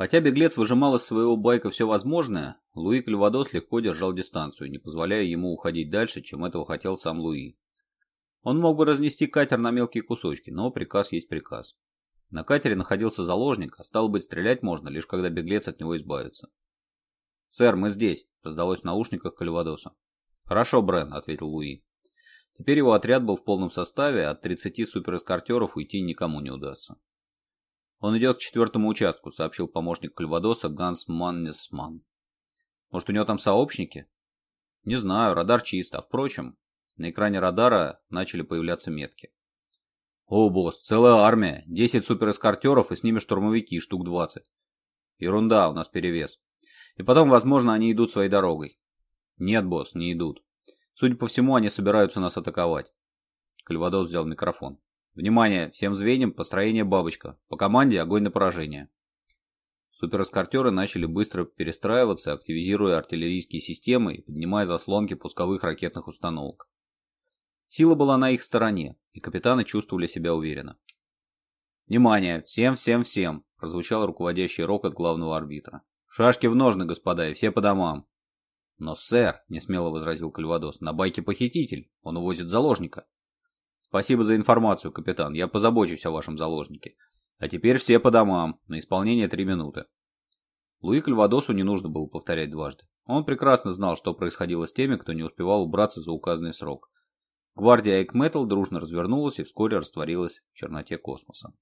Хотя беглец выжимал из своего байка все возможное, Луи Кальвадос легко держал дистанцию, не позволяя ему уходить дальше, чем этого хотел сам Луи. Он мог бы разнести катер на мелкие кусочки, но приказ есть приказ. На катере находился заложник, а стало быть, стрелять можно, лишь когда беглец от него избавится. «Сэр, мы здесь», — раздалось в наушниках Кальвадоса. «Хорошо, Брен», — ответил Луи. Теперь его отряд был в полном составе, от 30 суперэскортеров уйти никому не удастся. Он идет к четвертому участку, сообщил помощник Кальвадоса Ганс Маннесман. Может, у него там сообщники? Не знаю, радар чист, а впрочем, на экране радара начали появляться метки. О, босс, целая армия, 10 суперэскортеров и с ними штурмовики, штук 20. Ерунда, у нас перевес. И потом, возможно, они идут своей дорогой. Нет, босс, не идут. Судя по всему, они собираются нас атаковать. Кальвадос взял микрофон. Внимание, всем звеньям построение бабочка. По команде огонь на поражение. Суперэскортеры начали быстро перестраиваться, активизируя артиллерийские системы и поднимая заслонки пусковых ракетных установок. Сила была на их стороне, и капитаны чувствовали себя уверенно. «Внимание! Всем, всем, всем!» – прозвучал руководящий рокот главного арбитра. «Шашки в ножны, господа, и все по домам!» «Но, сэр!» – несмело возразил Кальвадос. «На байке похититель! Он увозит заложника!» Спасибо за информацию, капитан. Я позабочусь о вашем заложнике. А теперь все по домам. На исполнение три минуты. Луи Кальвадосу не нужно было повторять дважды. Он прекрасно знал, что происходило с теми, кто не успевал убраться за указанный срок. Гвардия Экметал дружно развернулась и вскоре растворилась в черноте космоса.